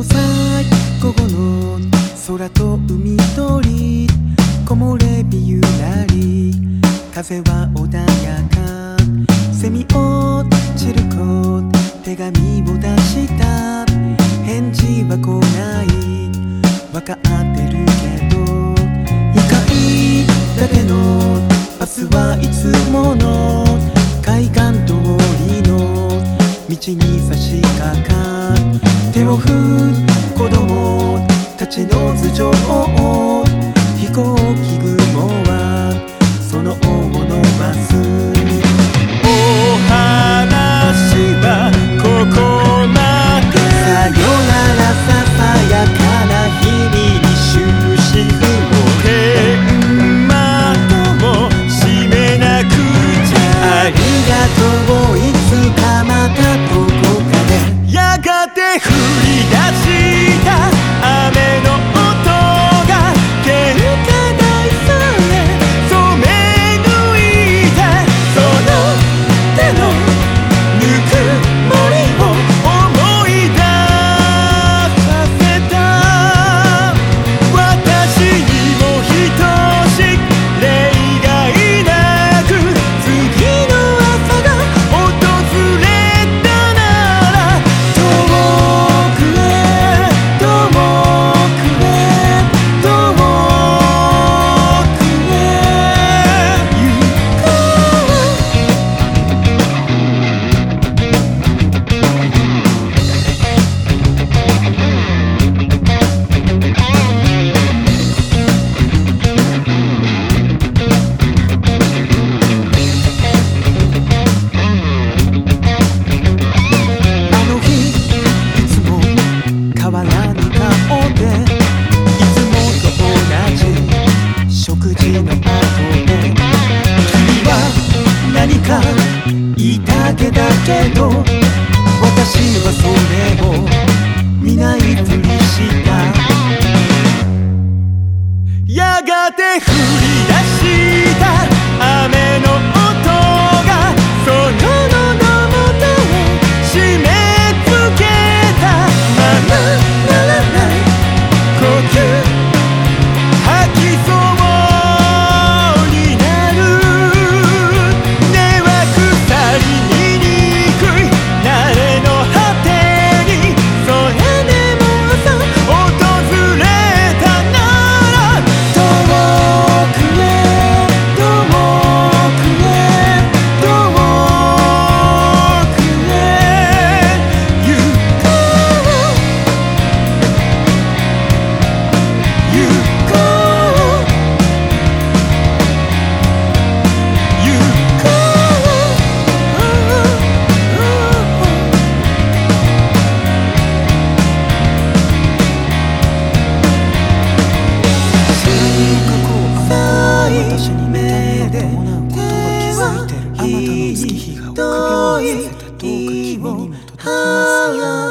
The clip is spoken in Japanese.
5歳午後の空と海鳥木漏れ日ゆらり風は穏やかセミ落ちる子手紙を出した。返事は来ない。分かってるけど2階建てのバスはいつもの海岸通りの道に差し掛かる。手を振る子供たちの頭上をの後で君は何か言いたげだけど私はそれを見ないふりした。やがて車に痛みを伴気づいてる。あなたの月日が臆病させてどうか君にも届きますよ。うに